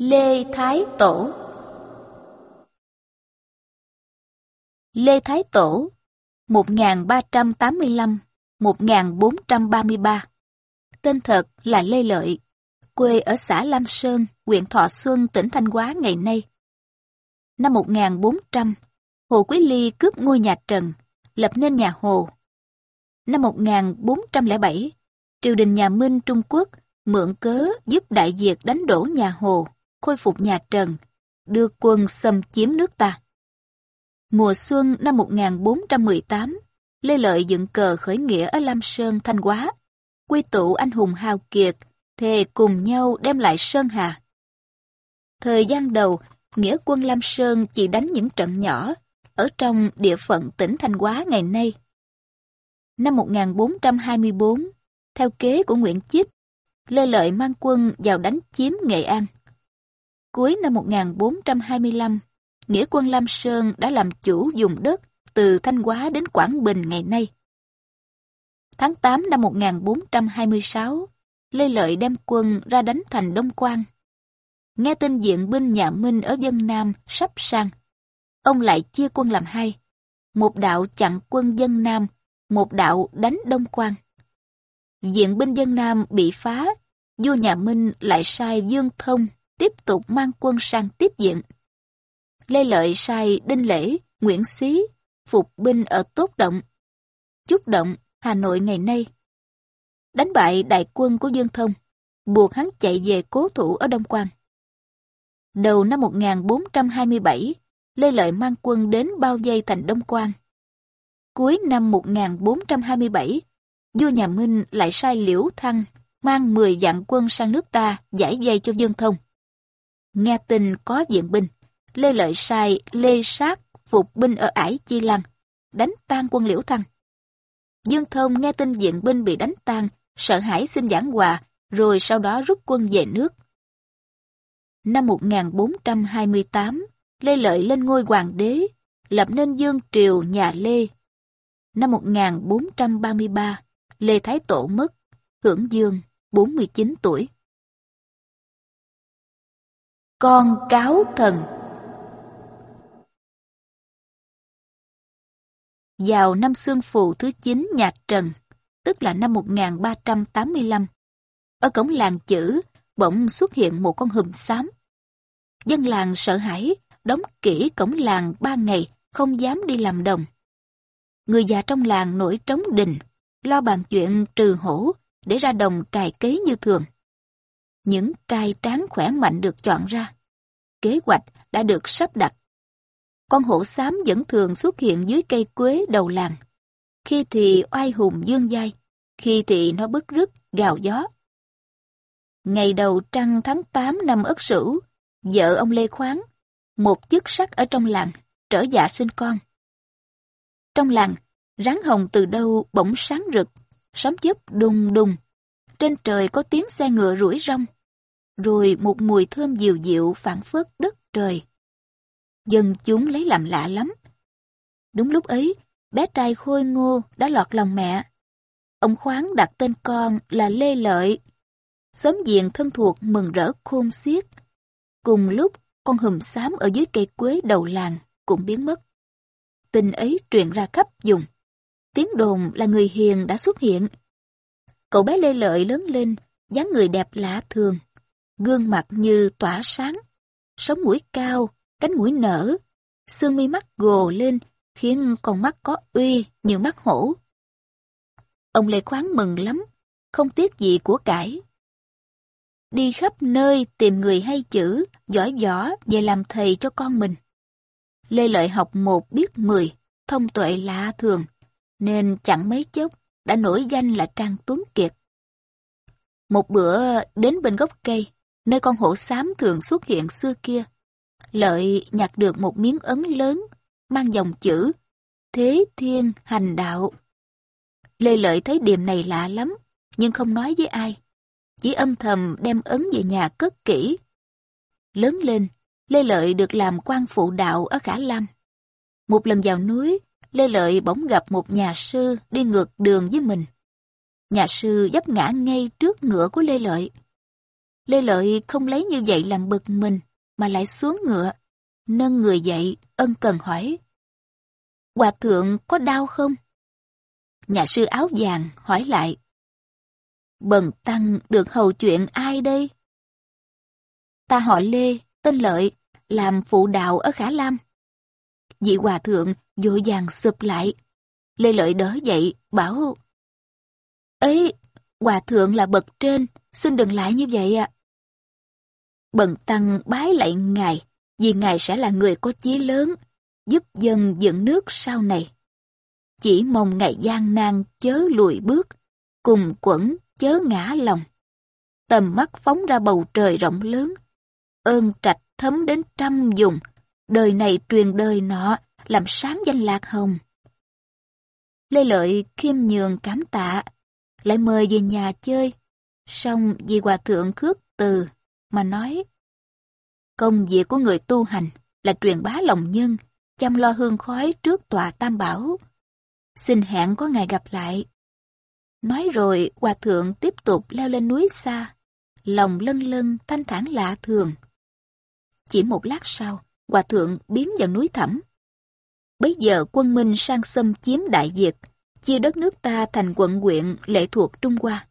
Lê Thái Tổ Lê Thái Tổ 1385-1433 Tên thật là Lê Lợi, quê ở xã Lam Sơn, huyện Thọ Xuân, tỉnh Thanh Hóa ngày nay. Năm 1400, Hồ Quý Ly cướp ngôi nhà Trần, lập nên nhà Hồ. Năm 1407, triều đình nhà Minh Trung Quốc mượn cớ giúp Đại Việt đánh đổ nhà Hồ, khôi phục nhà Trần, đưa quân xâm chiếm nước ta. Mùa xuân năm 1418, Lê Lợi dựng cờ khởi nghĩa ở Lam Sơn, Thanh Hóa, quy tụ anh hùng hào kiệt, thề cùng nhau đem lại Sơn Hà. Thời gian đầu, nghĩa quân Lam Sơn chỉ đánh những trận nhỏ ở trong địa phận tỉnh Thanh Hóa ngày nay. Năm 1424, theo kế của Nguyễn Chíp, Lê Lợi mang quân vào đánh chiếm Nghệ An. Cuối năm 1425, Nghĩa quân Lam Sơn đã làm chủ dùng đất từ Thanh Hóa đến Quảng Bình ngày nay. Tháng 8 năm 1426, Lê Lợi đem quân ra đánh thành Đông Quang. Nghe tin diện binh nhà Minh ở dân Nam sắp sang, ông lại chia quân làm hai. Một đạo chặn quân dân Nam, một đạo đánh Đông Quang. Diện binh dân Nam bị phá, vua nhà Minh lại sai Dương Thông tiếp tục mang quân sang tiếp diện. Lê Lợi sai Đinh Lễ, Nguyễn Xí, phục binh ở Tốt Động. Chúc Động, Hà Nội ngày nay. Đánh bại đại quân của Dương Thông, buộc hắn chạy về cố thủ ở Đông Quang. Đầu năm 1427, Lê Lợi mang quân đến bao dây thành Đông Quang. Cuối năm 1427, vua nhà Minh lại sai Liễu Thăng mang 10 vạn quân sang nước ta giải dây cho Dương Thông. Nghe tin có viện binh, Lê Lợi sai Lê Sát phục binh ở ải Chi Lăng, đánh tan quân Liễu Thăng. Dương Thông nghe tin viện binh bị đánh tan, sợ hãi xin giảng hòa, rồi sau đó rút quân về nước. Năm 1428, Lê Lợi lên ngôi hoàng đế, lập nên Dương Triều nhà Lê. Năm 1433, Lê Thái Tổ mất, hưởng dương, 49 tuổi. Con cáo thần Vào năm Sương Phù thứ 9 nhà Trần, tức là năm 1385, ở cổng làng chữ bỗng xuất hiện một con hùm xám. Dân làng sợ hãi, đóng kỹ cổng làng ba ngày, không dám đi làm đồng. Người già trong làng nổi trống đình, lo bàn chuyện trừ hổ để ra đồng cài cấy như thường. Những trai tráng khỏe mạnh được chọn ra. Kế hoạch đã được sắp đặt. Con hổ xám vẫn thường xuất hiện dưới cây quế đầu làng. Khi thì oai hùng dương dai, khi thì nó bức rứt, gào gió. Ngày đầu trăng tháng 8 năm Ất Sửu, vợ ông Lê Khoáng, một chức sắc ở trong làng, trở dạ sinh con. Trong làng, rắn hồng từ đâu bỗng sáng rực, sấm chớp đùng đùng. Trên trời có tiếng xe ngựa rủi rong, rồi một mùi thơm dịu dịu phản phất đất trời. Dân chúng lấy làm lạ lắm. Đúng lúc ấy, bé trai khôi ngô đã lọt lòng mẹ. Ông khoáng đặt tên con là Lê Lợi. Xóm diện thân thuộc mừng rỡ khôn xiết. Cùng lúc, con hùm xám ở dưới cây quế đầu làng cũng biến mất. Tin ấy truyền ra khắp vùng. Tiếng đồn là người hiền đã xuất hiện. Cậu bé Lê Lợi lớn lên, dáng người đẹp lạ thường, gương mặt như tỏa sáng, sống mũi cao, cánh mũi nở, xương mi mắt gồ lên khiến con mắt có uy như mắt hổ. Ông Lê Khoáng mừng lắm, không tiếc gì của cải. Đi khắp nơi tìm người hay chữ, giỏi võ về làm thầy cho con mình. Lê Lợi học một biết mười, thông tuệ lạ thường, nên chẳng mấy chốc đã nổi danh là Trang Tuấn Kiệt. Một bữa đến bên gốc cây, nơi con hổ xám thường xuất hiện xưa kia, Lợi nhặt được một miếng ấn lớn, mang dòng chữ Thế Thiên Hành Đạo. Lê Lợi thấy điểm này lạ lắm, nhưng không nói với ai. Chỉ âm thầm đem ấn về nhà cất kỹ. Lớn lên, Lê Lợi được làm quan phụ đạo ở Khả Lam. Một lần vào núi, Lê Lợi bỗng gặp một nhà sư đi ngược đường với mình. Nhà sư dấp ngã ngay trước ngựa của Lê Lợi. Lê Lợi không lấy như vậy làm bực mình, mà lại xuống ngựa, nâng người dậy, ân cần hỏi. Hòa thượng có đau không? Nhà sư áo vàng hỏi lại. Bần tăng được hầu chuyện ai đây? Ta họ Lê, tên Lợi, làm phụ đạo ở Khả Lam. Vị hòa thượng vội vàng sụp lại. Lê Lợi đỡ dậy, bảo ấy hòa thượng là bậc trên, xin đừng lại như vậy ạ. Bần tăng bái lại ngài, vì ngài sẽ là người có chí lớn, giúp dân dựng nước sau này. Chỉ mong ngài gian nan chớ lùi bước, cùng quẩn chớ ngã lòng. Tầm mắt phóng ra bầu trời rộng lớn, ơn trạch thấm đến trăm dùng, đời này truyền đời nọ, làm sáng danh lạc hồng. Lê Lợi khiêm nhường cảm tạ, lại mời về nhà chơi. Xong vì hòa thượng khước từ, mà nói Công việc của người tu hành là truyền bá lòng nhân, chăm lo hương khói trước tòa tam bảo. Xin hẹn có ngày gặp lại. Nói rồi, hòa thượng tiếp tục leo lên núi xa, lòng lân lân thanh thản lạ thường. Chỉ một lát sau, hòa thượng biến vào núi thẳm. Bây giờ quân Minh sang xâm chiếm Đại Việt, chia đất nước ta thành quận huyện lệ thuộc Trung Hoa.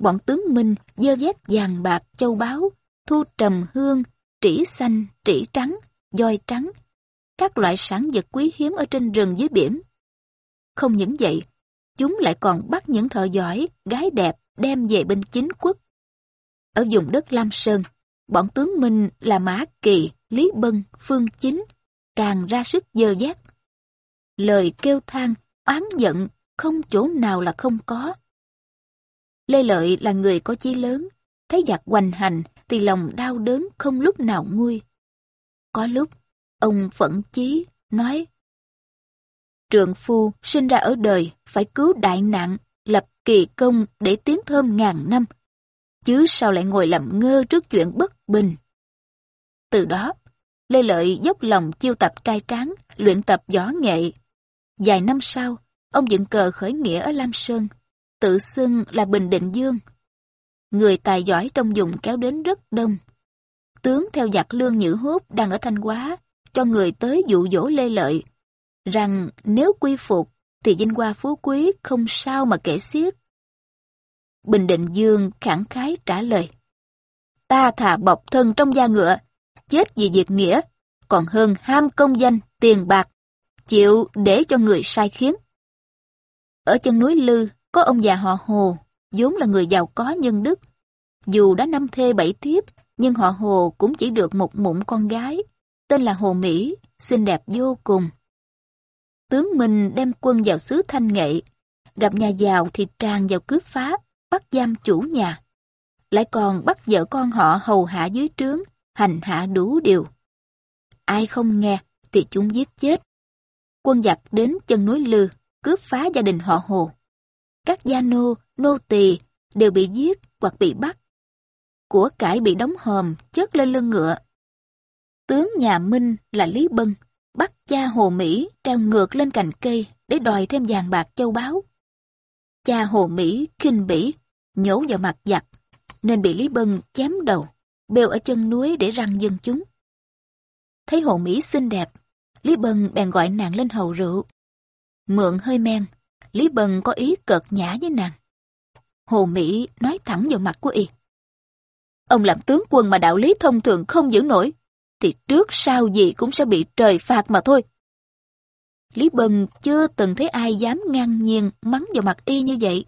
Bọn tướng Minh dơ vét vàng bạc châu báu, thu trầm hương, trĩ xanh, trĩ trắng, voi trắng, các loại sản vật quý hiếm ở trên rừng dưới biển. Không những vậy, chúng lại còn bắt những thợ giỏi, gái đẹp đem về bên chính quốc. Ở vùng đất Lam Sơn, bọn tướng Minh là Mã Kỳ, Lý Bân, Phương Chính, càng ra sức dơ dác. Lời kêu than, oán giận, không chỗ nào là không có. Lê Lợi là người có chí lớn, thấy giặc hoành hành thì lòng đau đớn không lúc nào nguôi. Có lúc, ông phẫn chí, nói Trượng phu sinh ra ở đời phải cứu đại nạn, lập kỳ công để tiến thơm ngàn năm, chứ sao lại ngồi làm ngơ trước chuyện bất bình. Từ đó, Lê Lợi dốc lòng chiêu tập trai tráng, luyện tập võ nghệ. Vài năm sau, ông dựng cờ khởi nghĩa ở Lam Sơn, tự xưng là Bình Định Dương. Người tài giỏi trong vùng kéo đến rất đông. Tướng theo giặc lương nhữ hốt đang ở Thanh Hóa, cho người tới dụ dỗ Lê Lợi, rằng nếu quy phục thì vinh hoa phú quý không sao mà kể xiết. Bình Định Dương khẳng khái trả lời. Ta thà bọc thân trong da ngựa, chết vì việc nghĩa, còn hơn ham công danh, tiền bạc, chịu để cho người sai khiến. Ở chân núi Lư có ông già họ Hồ, vốn là người giàu có nhân đức. Dù đã năm thê bảy thiếp, nhưng họ Hồ cũng chỉ được một mụn con gái, tên là Hồ Mỹ, xinh đẹp vô cùng. Tướng Minh đem quân vào xứ Thanh Nghệ, gặp nhà giàu thì tràn vào cướp phá, bắt giam chủ nhà. Lại còn bắt vợ con họ hầu hạ dưới trướng, hành hạ đủ điều. Ai không nghe thì chúng giết chết. Quân giặc đến chân núi Lư, cướp phá gia đình họ Hồ. Các gia nô, nô tỳ đều bị giết hoặc bị bắt. Của cải bị đóng hòm, chất lên lưng ngựa. Tướng nhà Minh là Lý Bân, bắt cha Hồ Mỹ treo ngược lên cành cây để đòi thêm vàng bạc châu báu. Cha Hồ Mỹ khinh bỉ, nhổ vào mặt giặc, nên bị Lý Bân chém đầu, bêu ở chân núi để răng dân chúng. Thấy Hồ Mỹ xinh đẹp, Lý Bân bèn gọi nàng lên hầu rượu. Mượn hơi men, Lý Bân có ý cợt nhã với nàng. Hồ Mỹ nói thẳng vào mặt của y. Ông làm tướng quân mà đạo lý thông thường không giữ nổi, thì trước sau gì cũng sẽ bị trời phạt mà thôi. Lý Bân chưa từng thấy ai dám ngang nhiên mắng vào mặt y như vậy.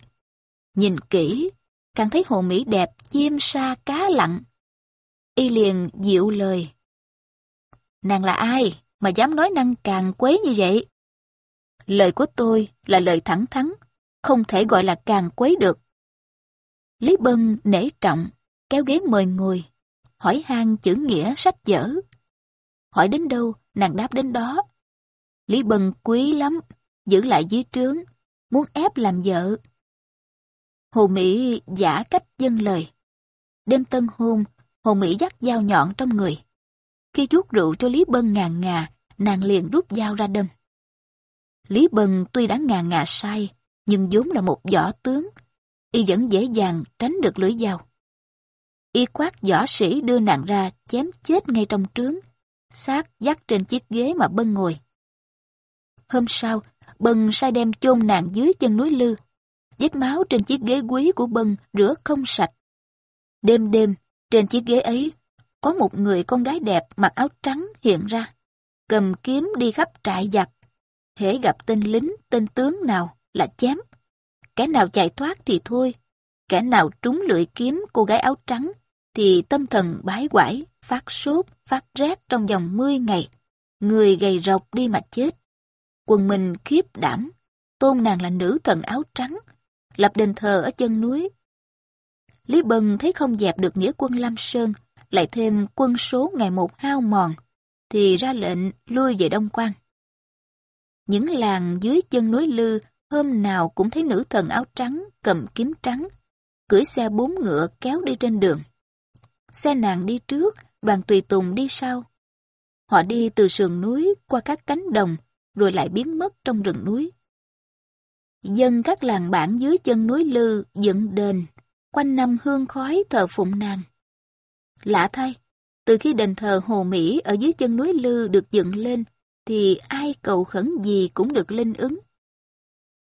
Nhìn kỹ, càng thấy hồ Mỹ đẹp chim sa cá lặng. Y liền dịu lời. Nàng là ai mà dám nói năng càng quấy như vậy? Lời của tôi là lời thẳng thắn, không thể gọi là càng quấy được. Lý Bân nể trọng, kéo ghế mời ngồi, hỏi han chữ nghĩa sách vở. Hỏi đến đâu, nàng đáp đến đó. Lý Bân quý lắm, giữ lại dưới trướng, muốn ép làm vợ. Hồ Mỹ giả cách dân lời. Đêm tân hôn, Hồ Mỹ dắt dao nhọn trong người. Khi chuốt rượu cho Lý Bân ngàn ngà, nàng liền rút dao ra đâm. Lý Bân tuy đã ngà ngà sai, nhưng vốn là một võ tướng, y vẫn dễ dàng tránh được lưỡi dao. Y quát võ sĩ đưa nàng ra chém chết ngay trong trướng, xác dắt trên chiếc ghế mà Bân ngồi. Hôm sau, Bân sai đem chôn nàng dưới chân núi Lư. Vết máu trên chiếc ghế quý của Bân rửa không sạch. Đêm đêm, trên chiếc ghế ấy, có một người con gái đẹp mặc áo trắng hiện ra, cầm kiếm đi khắp trại giặc. Hễ gặp tên lính, tên tướng nào là chém. Kẻ nào chạy thoát thì thôi, kẻ nào trúng lưỡi kiếm cô gái áo trắng thì tâm thần bái quải, phát sốt, phát rét trong vòng 10 ngày. Người gầy rộc đi mà chết. Quần mình khiếp đảm, tôn nàng là nữ thần áo trắng, lập đền thờ ở chân núi. Lý Bân thấy không dẹp được nghĩa quân Lam Sơn, lại thêm quân số ngày một hao mòn, thì ra lệnh lui về Đông Quan. Những làng dưới chân núi Lư hôm nào cũng thấy nữ thần áo trắng cầm kiếm trắng, cưỡi xe bốn ngựa kéo đi trên đường. Xe nàng đi trước, đoàn tùy tùng đi sau. Họ đi từ sườn núi qua các cánh đồng, rồi lại biến mất trong rừng núi. Dân các làng bản dưới chân núi Lư dựng đền, quanh năm hương khói thờ phụng nàng. Lạ thay, từ khi đền thờ Hồ Mỹ ở dưới chân núi Lư được dựng lên, thì ai cầu khẩn gì cũng được linh ứng.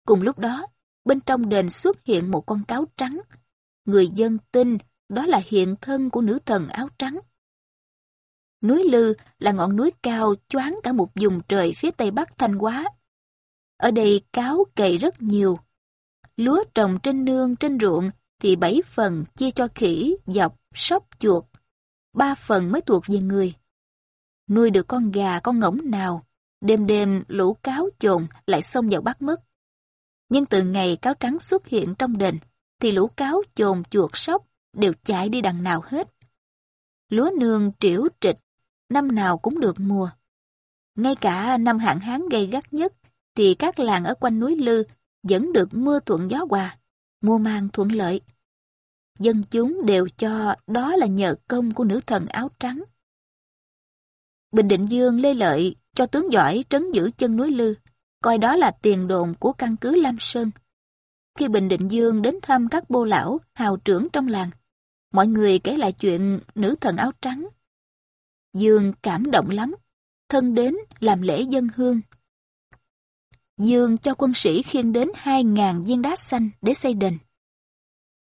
Cùng lúc đó, bên trong đền xuất hiện một con cáo trắng. Người dân tin đó là hiện thân của nữ thần áo trắng. Núi Lư là ngọn núi cao choáng cả một vùng trời phía tây bắc Thanh Hóa. Ở đây cáo cày rất nhiều. Lúa trồng trên nương trên ruộng thì bảy phần chia cho khỉ, dọc, sóc, chuột. Ba phần mới thuộc về người. Nuôi được con gà, con ngỗng nào, đêm đêm lũ cáo chồn lại xông vào bắt mất. Nhưng từ ngày cáo trắng xuất hiện trong đền, thì lũ cáo chồn chuột sóc đều chạy đi đằng nào hết. Lúa nương triểu trịch, năm nào cũng được mùa. Ngay cả năm hạn hán gây gắt nhất, thì các làng ở quanh núi Lư vẫn được mưa thuận gió hòa, mua mang thuận lợi. Dân chúng đều cho đó là nhờ công của nữ thần áo trắng. Bình Định Dương Lê Lợi cho tướng giỏi trấn giữ chân núi Lư, coi đó là tiền đồn của căn cứ Lam Sơn. Khi Bình Định Dương đến thăm các bô lão, hào trưởng trong làng, mọi người kể lại chuyện nữ thần áo trắng. Dương cảm động lắm, thân đến làm lễ dân hương. Dương cho quân sĩ khiêng đến 2.000 viên đá xanh để xây đền.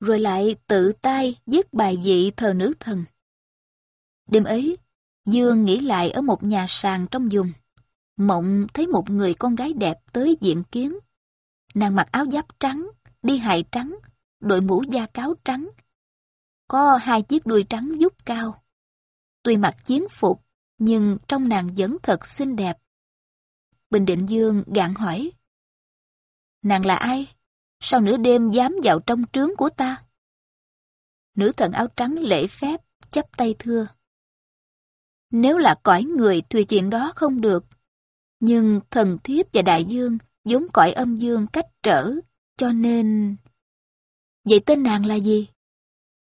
Rồi lại tự tay viết bài vị thờ nữ thần. Đêm ấy, Dương nghĩ lại ở một nhà sàn trong vùng. Mộng thấy một người con gái đẹp tới diện kiến. Nàng mặc áo giáp trắng, đi hài trắng, đội mũ da cáo trắng. Có hai chiếc đuôi trắng dút cao. Tuy mặc chiến phục, nhưng trong nàng vẫn thật xinh đẹp. Bình Định Dương gạn hỏi. Nàng là ai? Sao nửa đêm dám vào trong trướng của ta? Nữ thần áo trắng lễ phép, chấp tay thưa. Nếu là cõi người thì chuyện đó không được. Nhưng thần thiếp và đại dương vốn cõi âm dương cách trở, cho nên... Vậy tên nàng là gì?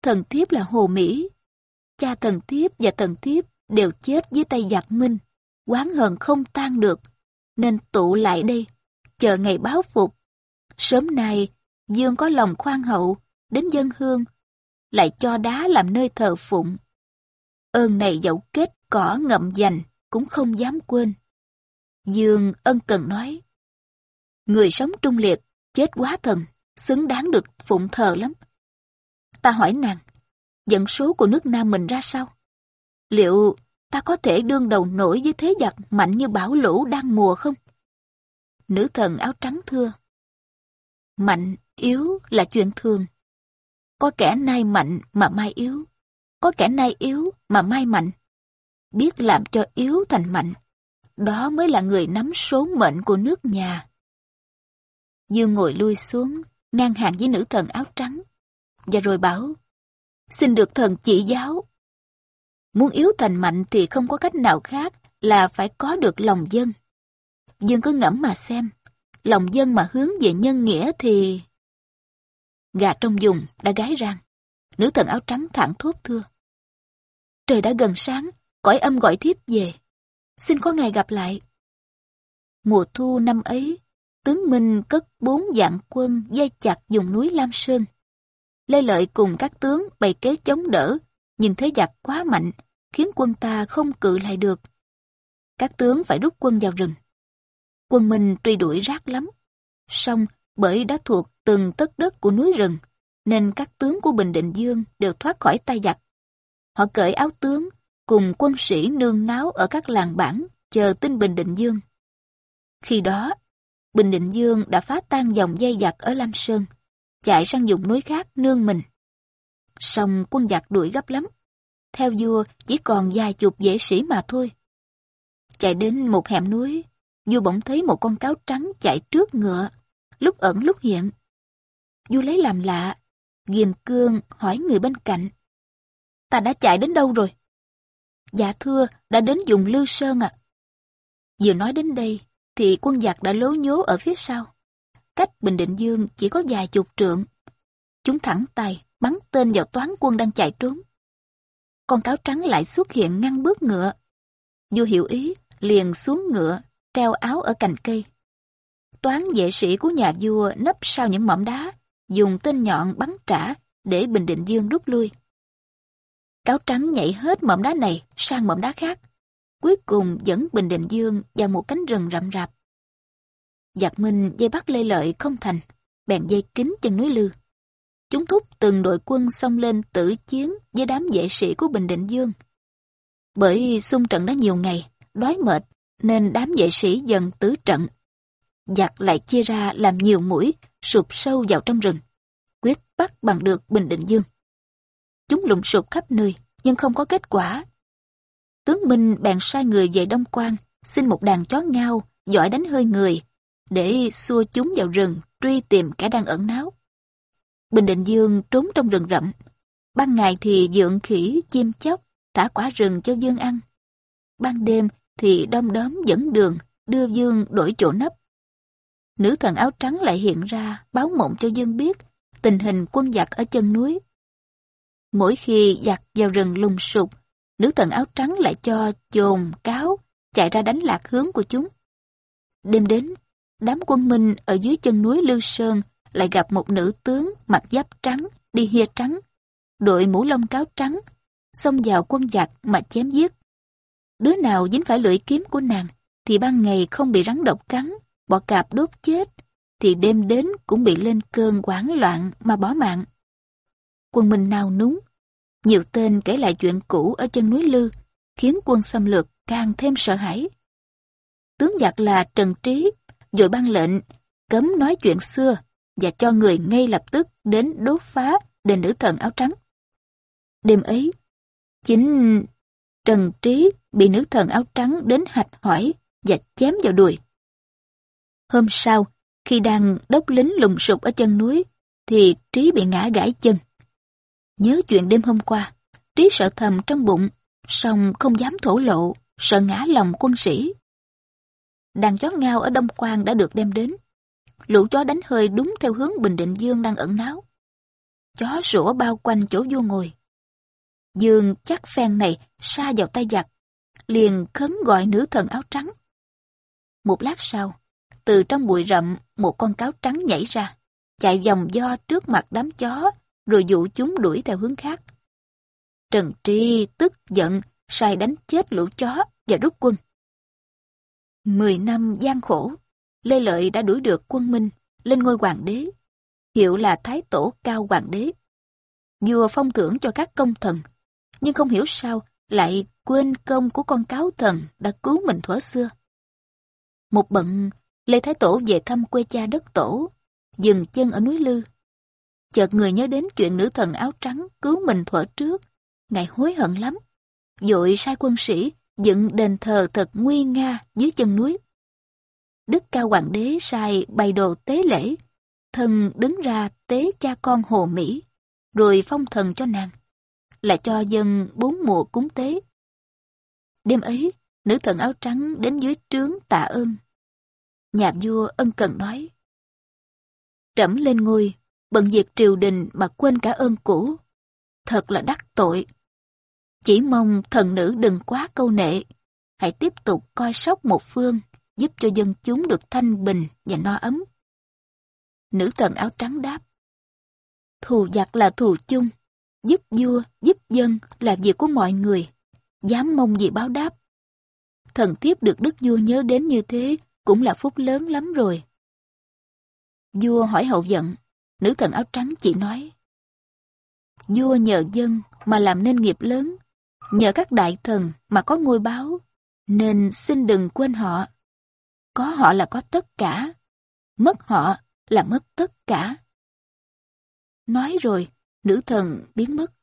Thần thiếp là Hồ Mỹ. Cha thần thiếp và thần thiếp đều chết dưới tay giặc minh. Quán hờn không tan được, nên tụ lại đây, chờ ngày báo phục. Sớm nay, Dương có lòng khoan hậu, đến dân hương, lại cho đá làm nơi thờ phụng. Ơn này dẫu kết cỏ ngậm dành, cũng không dám quên. Dương ân cần nói, Người sống trung liệt, chết quá thần, xứng đáng được phụng thờ lắm. Ta hỏi nàng, dẫn số của nước Nam mình ra sao? Liệu ta có thể đương đầu nổi với thế giặc mạnh như bão lũ đang mùa không? Nữ thần áo trắng thưa. Mạnh, yếu là chuyện thường. Có kẻ nay mạnh mà mai yếu. Có kẻ nay yếu mà mai mạnh. Biết làm cho yếu thành mạnh. Đó mới là người nắm số mệnh của nước nhà. Dương ngồi lui xuống, ngang hàng với nữ thần áo trắng. Và rồi bảo, xin được thần chỉ giáo. Muốn yếu thành mạnh thì không có cách nào khác là phải có được lòng dân. Dương cứ ngẫm mà xem, lòng dân mà hướng về nhân nghĩa thì... Gà trong dùng đã gái răng, nữ thần áo trắng thẳng thốt thưa. Trời đã gần sáng, cõi âm gọi thiếp về. Xin có ngày gặp lại. Mùa thu năm ấy, tướng Minh cất bốn vạn quân dây chặt dùng núi Lam Sơn. Lê Lợi cùng các tướng bày kế chống đỡ Nhưng thế giặc quá mạnh, khiến quân ta không cự lại được. Các tướng phải rút quân vào rừng. Quân Minh truy đuổi rác lắm. Song bởi đã thuộc từng tất đất của núi rừng, nên các tướng của Bình Định Dương đều thoát khỏi tay giặc. Họ cởi áo tướng, cùng quân sĩ nương náo ở các làng bản, chờ tin Bình Định Dương. Khi đó, Bình Định Dương đã phá tan dòng dây giặc ở Lam Sơn, chạy sang vùng núi khác nương mình. Song quân giặc đuổi gấp lắm. Theo vua chỉ còn vài chục vệ sĩ mà thôi. Chạy đến một hẻm núi, vua bỗng thấy một con cáo trắng chạy trước ngựa, lúc ẩn lúc hiện. Vua lấy làm lạ, ghiền cương hỏi người bên cạnh. Ta đã chạy đến đâu rồi? Dạ thưa, đã đến dùng lưu Sơn ạ. Vừa nói đến đây, thì quân giặc đã lố nhố ở phía sau. Cách Bình Định Dương chỉ có vài chục trượng. Chúng thẳng tay, bắn tên vào toán quân đang chạy trốn. Con cáo trắng lại xuất hiện ngăn bước ngựa. Vua hiểu ý, liền xuống ngựa, treo áo ở cành cây. Toán vệ sĩ của nhà vua nấp sau những mỏm đá, dùng tên nhọn bắn trả để Bình Định Dương rút lui. Cáo trắng nhảy hết mỏm đá này sang mỏm đá khác, cuối cùng dẫn Bình Định Dương vào một cánh rừng rậm rạp. Giặc Minh dây bắt Lê Lợi không thành, bèn dây kín chân núi Lư. Chúng thúc từng đội quân xông lên tử chiến với đám vệ sĩ của Bình Định Dương. Bởi xung trận đã nhiều ngày, đói mệt, nên đám vệ sĩ dần tứ trận. Giặc lại chia ra làm nhiều mũi, sụp sâu vào trong rừng. Quyết bắt bằng được Bình Định Dương. Chúng lùng sụp khắp nơi, nhưng không có kết quả. Tướng Minh bèn sai người về Đông Quan, xin một đàn chó ngao, giỏi đánh hơi người, để xua chúng vào rừng, truy tìm kẻ đang ẩn náu. Bình Định Dương trốn trong rừng rậm. Ban ngày thì dượng khỉ, chim chóc, thả quả rừng cho Dương ăn. Ban đêm thì đom đóm dẫn đường, đưa Dương đổi chỗ nấp. Nữ thần áo trắng lại hiện ra, báo mộng cho Dương biết tình hình quân giặc ở chân núi. Mỗi khi giặc vào rừng lùng sụp, nữ thần áo trắng lại cho chồn, cáo, chạy ra đánh lạc hướng của chúng. Đêm đến, đám quân minh ở dưới chân núi lưu Sơn lại gặp một nữ tướng mặc giáp trắng, đi hia trắng, đội mũ lông cáo trắng, xông vào quân giặc mà chém giết. Đứa nào dính phải lưỡi kiếm của nàng, thì ban ngày không bị rắn độc cắn, bọ cạp đốt chết, thì đêm đến cũng bị lên cơn hoảng loạn mà bỏ mạng. Quân Minh nào núng, nhiều tên kể lại chuyện cũ ở chân núi Lư, khiến quân xâm lược càng thêm sợ hãi. Tướng giặc là Trần Trí, rồi ban lệnh, cấm nói chuyện xưa và cho người ngay lập tức đến đốt phá đền nữ thần áo trắng. Đêm ấy, chính Trần Trí bị nữ thần áo trắng đến hạch hỏi và chém vào đùi. Hôm sau, khi đang đốc lính lùng sục ở chân núi, thì Trí bị ngã gãy chân. Nhớ chuyện đêm hôm qua, Trí sợ thầm trong bụng, song không dám thổ lộ, sợ ngã lòng quân sĩ. Đàn chó ngao ở Đông Quang đã được đem đến. Lũ chó đánh hơi đúng theo hướng Bình Định Dương đang ẩn náu. Chó sủa bao quanh chỗ vua ngồi. Dương chắc phen này xa vào tay giặc, liền khấn gọi nữ thần áo trắng. Một lát sau, từ trong bụi rậm một con cáo trắng nhảy ra, chạy vòng do trước mặt đám chó, rồi dụ chúng đuổi theo hướng khác. Trần Tri tức giận, sai đánh chết lũ chó và rút quân. Mười năm gian khổ, Lê Lợi đã đuổi được quân Minh lên ngôi hoàng đế, hiệu là Thái Tổ Cao Hoàng đế. Vua phong thưởng cho các công thần, nhưng không hiểu sao lại quên công của con cáo thần đã cứu mình thuở xưa. Một bận, Lê Thái Tổ về thăm quê cha đất tổ, dừng chân ở núi Lư. Chợt người nhớ đến chuyện nữ thần áo trắng cứu mình thuở trước, ngài hối hận lắm. Dội sai quân sĩ dựng đền thờ thật nguy nga dưới chân núi. Đức Cao Hoàng đế sai bày đồ tế lễ, thần đứng ra tế cha con Hồ Mỹ, rồi phong thần cho nàng, là cho dân bốn mùa cúng tế. Đêm ấy, nữ thần áo trắng đến dưới trướng tạ ơn. Nhà vua ân cần nói, Trẫm lên ngôi, bận việc triều đình mà quên cả ơn cũ. Thật là đắc tội. Chỉ mong thần nữ đừng quá câu nệ, hãy tiếp tục coi sóc một phương, giúp cho dân chúng được thanh bình và no ấm. Nữ thần áo trắng đáp, thù giặc là thù chung, Giúp vua, giúp dân là việc của mọi người, dám mong gì báo đáp. Thần tiếp được đức vua nhớ đến như thế cũng là phúc lớn lắm rồi. Vua hỏi hậu giận, nữ thần áo trắng chỉ nói. Vua nhờ dân mà làm nên nghiệp lớn, nhờ các đại thần mà có ngôi báo, nên xin đừng quên họ. Có họ là có tất cả, mất họ là mất tất cả. Nói rồi, nữ thần biến mất.